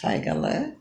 saygılı.